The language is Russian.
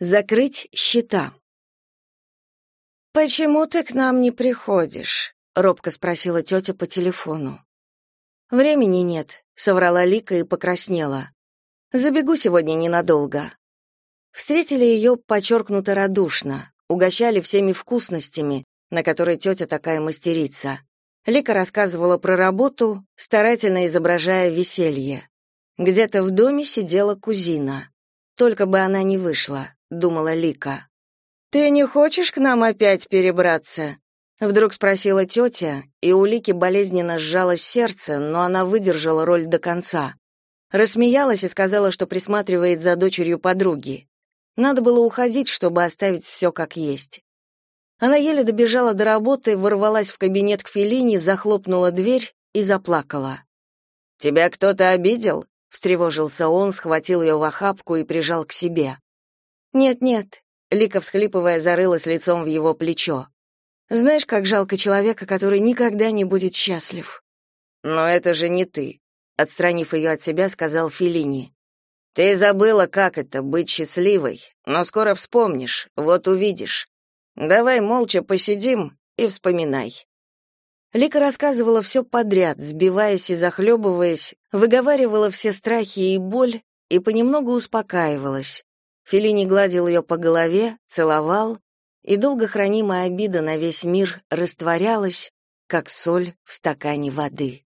Закрыть счета. «Почему ты к нам не приходишь?» — робко спросила тетя по телефону. «Времени нет», — соврала Лика и покраснела. «Забегу сегодня ненадолго». Встретили ее подчеркнуто радушно, угощали всеми вкусностями, на которые тетя такая мастерица. Лика рассказывала про работу, старательно изображая веселье. Где-то в доме сидела кузина. Только бы она не вышла, думала Лика. Ты не хочешь к нам опять перебраться? Вдруг спросила тетя, и у Лики болезненно сжалось сердце, но она выдержала роль до конца. Рассмеялась и сказала, что присматривает за дочерью подруги. Надо было уходить, чтобы оставить все как есть. Она еле добежала до работы, ворвалась в кабинет к Фелине, захлопнула дверь и заплакала. «Тебя кто-то обидел?» — встревожился он, схватил ее в охапку и прижал к себе. «Нет-нет», — Лика, всхлипывая, зарылась лицом в его плечо. «Знаешь, как жалко человека, который никогда не будет счастлив». «Но это же не ты», — отстранив ее от себя, сказал Фелини. «Ты забыла, как это — быть счастливой, но скоро вспомнишь, вот увидишь. Давай молча посидим и вспоминай. Лика рассказывала все подряд, сбиваясь и захлебываясь, выговаривала все страхи и боль и понемногу успокаивалась. Фелини гладил ее по голове, целовал, и долго хранимая обида на весь мир растворялась, как соль в стакане воды.